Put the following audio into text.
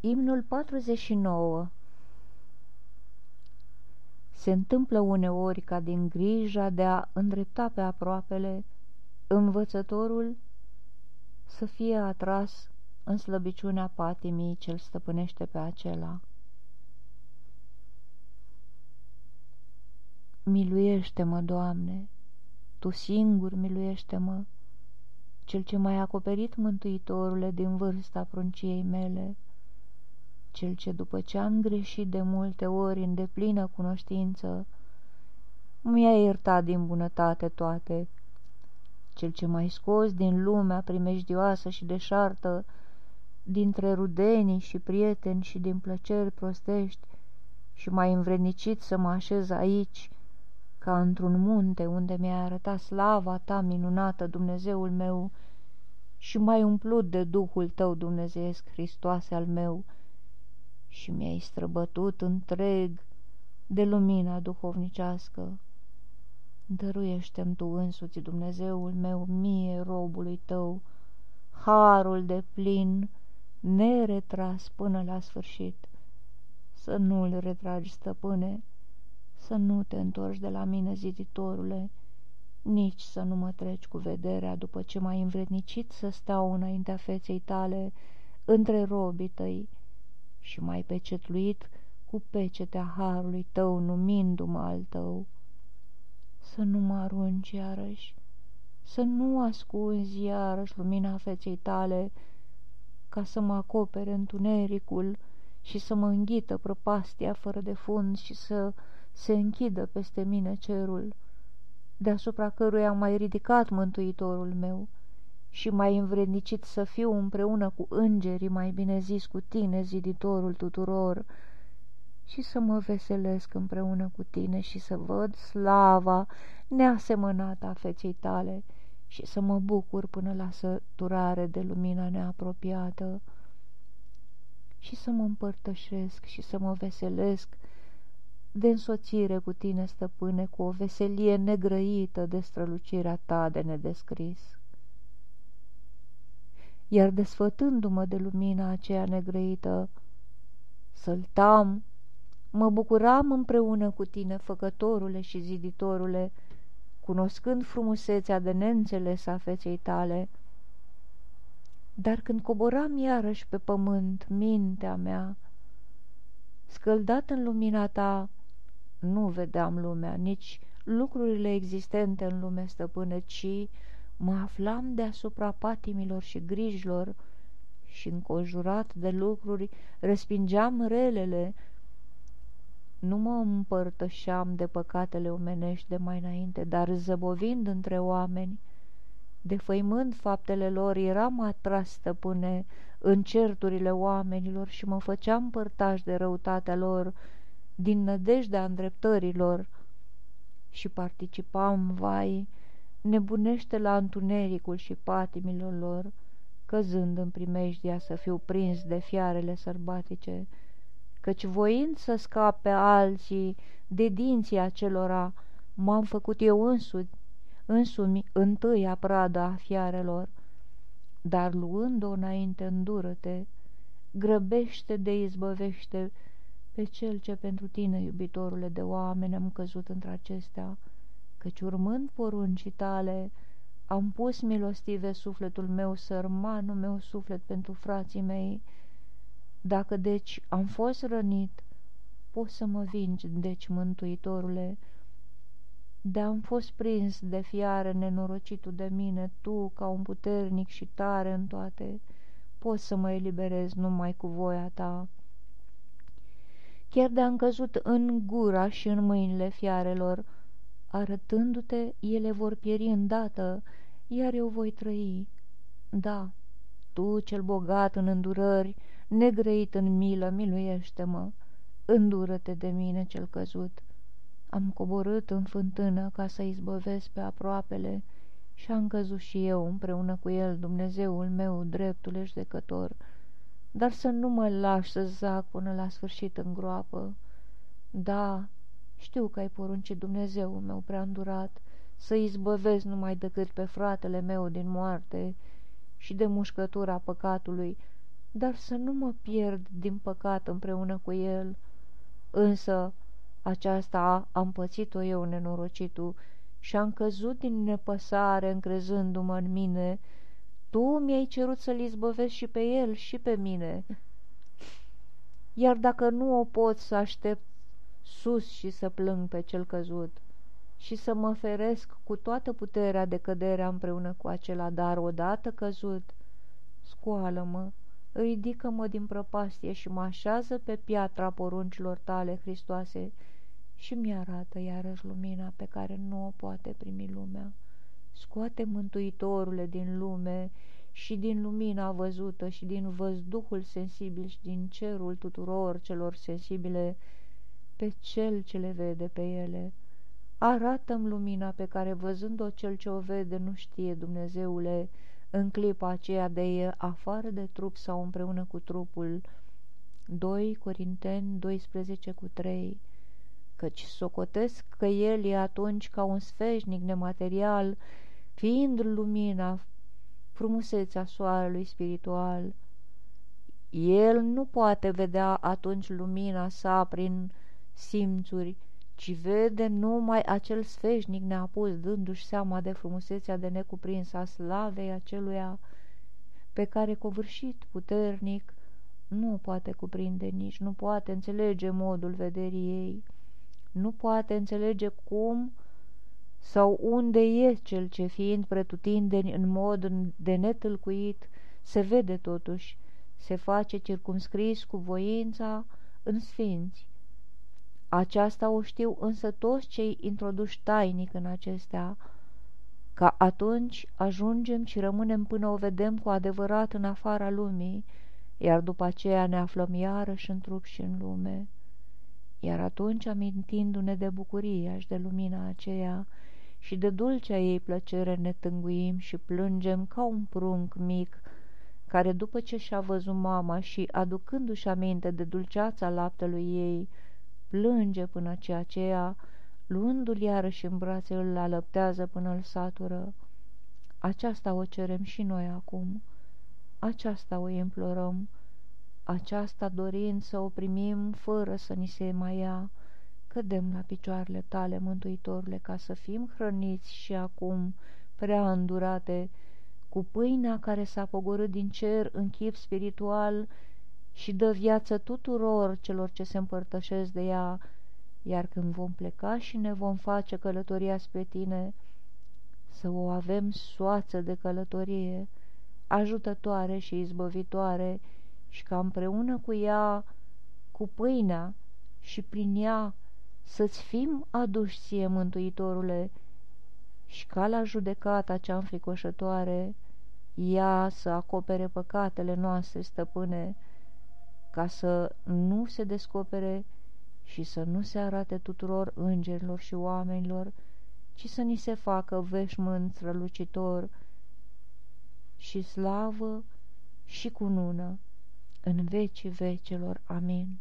Imnul 49 Se întâmplă uneori ca din grija de a îndrepta pe aproapele, învățătorul să fie atras în slăbiciunea patimii ce-l stăpânește pe acela. Miluiește-mă, Doamne, Tu singur miluiește-mă, Cel ce m-ai acoperit, Mântuitorule, din vârsta prunciei mele, Cel ce, după ce am greșit de multe ori în deplină cunoștință, mi-a iertat din bunătate toate, Cel ce m-ai scos din lumea primejdioasă și deșartă, dintre rudenii și prieteni și din plăceri prostești, și m-ai învrednicit să mă așez aici, ca într-un munte unde mi-ai arătat slava ta minunată, Dumnezeul meu, și m-ai umplut de Duhul tău dumnezeiesc, Hristoase al meu, și mi-ai străbătut întreg de lumina duhovnicească. Dăruiește-mi Tu însuți, Dumnezeul meu, mie, robului Tău, harul de plin, neretras până la sfârșit. Să nu-l retragi, stăpâne, să nu te întorci de la mine, ziditorule, nici să nu mă treci cu vederea după ce m-ai învrednicit să stau înaintea feței tale între robii tăi și mai pecetluit cu pecetea harului tău, numindu-mă al tău. Să nu mă arunci iarăși, să nu ascunzi iarăși lumina feței tale, ca să mă acopere întunericul și să mă înghită prăpastia fără de fund și să se închidă peste mine cerul, deasupra căruia am mai ridicat Mântuitorul meu și mai învrednicit să fiu împreună cu îngerii, mai bine zis cu tine, ziditorul tuturor, și să mă veselesc împreună cu tine și să văd slava neasemănată a feței tale și să mă bucur până la săturare de lumina neapropiată și să mă împărtășesc și să mă veselesc de însoțire cu tine, stăpâne, cu o veselie negrăită de strălucirea ta de nedescris. Iar desfătându-mă de lumina aceea negrăită, săltam, mă bucuram împreună cu tine, făcătorule și ziditorule, cunoscând frumusețea de neînțeles a feței tale. Dar când coboram iarăși pe pământ mintea mea, scăldat în lumina ta, nu vedeam lumea, nici lucrurile existente în lume stăpână, ci mă aflam deasupra patimilor și grijilor și înconjurat de lucruri respingeam relele, nu mă împărtășeam de păcatele omenești de mai înainte, dar zăbovind între oameni, defăimând faptele lor, eram atras stăpâne în certurile oamenilor și mă făceam părtaș de răutatea lor, din nădejdea îndreptărilor și participam, vai, nebunește la întunericul și patimilor lor, căzând în primejdia să fiu prins de fiarele sărbatice, căci voind să scape alții de dinții acelora, m-am făcut eu însumi, însumi întâia pradă a fiarelor, dar luând-o înainte îndură-te, grăbește de izbăvește pe cel ce pentru tine, iubitorule de oameni, am căzut între acestea, căci urmând poruncii tale, am pus milostive sufletul meu, sărmanul meu suflet pentru frații mei. Dacă deci am fost rănit, poți să mă vingi, deci, mântuitorule, de am fost prins de fiare nenorocitul de mine, tu, ca un puternic și tare în toate, poți să mă eliberezi numai cu voia ta chiar de-am căzut în gura și în mâinile fiarelor. Arătându-te, ele vor pieri îndată, iar eu voi trăi. Da, tu, cel bogat în îndurări, negrăit în milă, miluiește-mă, îndură-te de mine cel căzut. Am coborât în fântână ca să izbăvesc pe aproapele și am căzut și eu împreună cu el, Dumnezeul meu, dreptul judecător, dar să nu mă lași să zac până la sfârșit în groapă. Da, știu că ai poruncit Dumnezeu meu prea îndurat să izbăvezi numai decât pe fratele meu din moarte și de mușcătura păcatului, dar să nu mă pierd din păcat împreună cu el. Însă aceasta am pățit-o eu, nenorocitul, și am căzut din nepăsare încrezându-mă în mine. Tu mi-ai cerut să-l izbăvesc și pe el și pe mine. Iar dacă nu o pot să aștept sus și să plâng pe cel căzut și să mă feresc cu toată puterea de căderea împreună cu acela, dar odată căzut, scoală-mă, ridică-mă din prăpastie și mă așează pe piatra poruncilor tale, Hristoase, și mi-arată iarăși lumina pe care nu o poate primi lumea. Scoate Mântuitorule din lume și din lumina văzută și din văzduhul sensibil și din cerul tuturor celor sensibile pe cel ce le vede pe ele. Arată-mi lumina pe care văzând-o cel ce o vede nu știe, Dumnezeule, în clipa aceea de e afară de trup sau împreună cu trupul. 2 Corinteni 12 cu 3 Căci socotesc că el e atunci ca un sfeșnic nematerial, fiind lumina, frumusețea soarelui spiritual. El nu poate vedea atunci lumina sa prin simțuri, ci vede numai acel sfeșnic neapus, dându-și seama de frumusețea de necuprins a slavei aceluia pe care covârșit puternic nu o poate cuprinde nici, nu poate înțelege modul vederii ei, nu poate înțelege cum sau unde e cel ce fiind pretutindeni în mod de netâlcuit, se vede totuși, se face circumscris cu voința în sfinți, aceasta o știu însă toți cei introduși tainic în acestea, ca atunci ajungem și rămânem până o vedem cu adevărat în afara lumii, iar după aceea ne aflăm iarăși în trup și în lume. Iar atunci, amintindu-ne de bucuria și de lumina aceea și de dulcea ei plăcere, ne tânguim și plângem ca un prunc mic, care după ce și-a văzut mama și, aducându-și aminte de dulceața laptelui ei, plânge până ce aceea, luându-l iarăși în brațe, îl alăptează până îl satură. Aceasta o cerem și noi acum, aceasta o implorăm, aceasta dorind să o primim fără să ni se mai ia, cădem la picioarele tale, Mântuitorule, ca să fim hrăniți și acum, prea îndurate, cu pâinea care s-a pogorât din cer în chip spiritual și dă viață tuturor celor ce se împărtășesc de ea, iar când vom pleca și ne vom face călătoria spre tine, să o avem soață de călătorie, ajutătoare și izbăvitoare, și ca împreună cu ea, cu pâinea și prin ea, să-ți fim aduși ție, Mântuitorule, și ca la judecata cea înfricoșătoare, ea să acopere păcatele noastre, stăpâne, ca să nu se descopere și să nu se arate tuturor îngerilor și oamenilor, ci să ni se facă veșmânt strălucitor și slavă și cunună în vecii vecelor. Amin.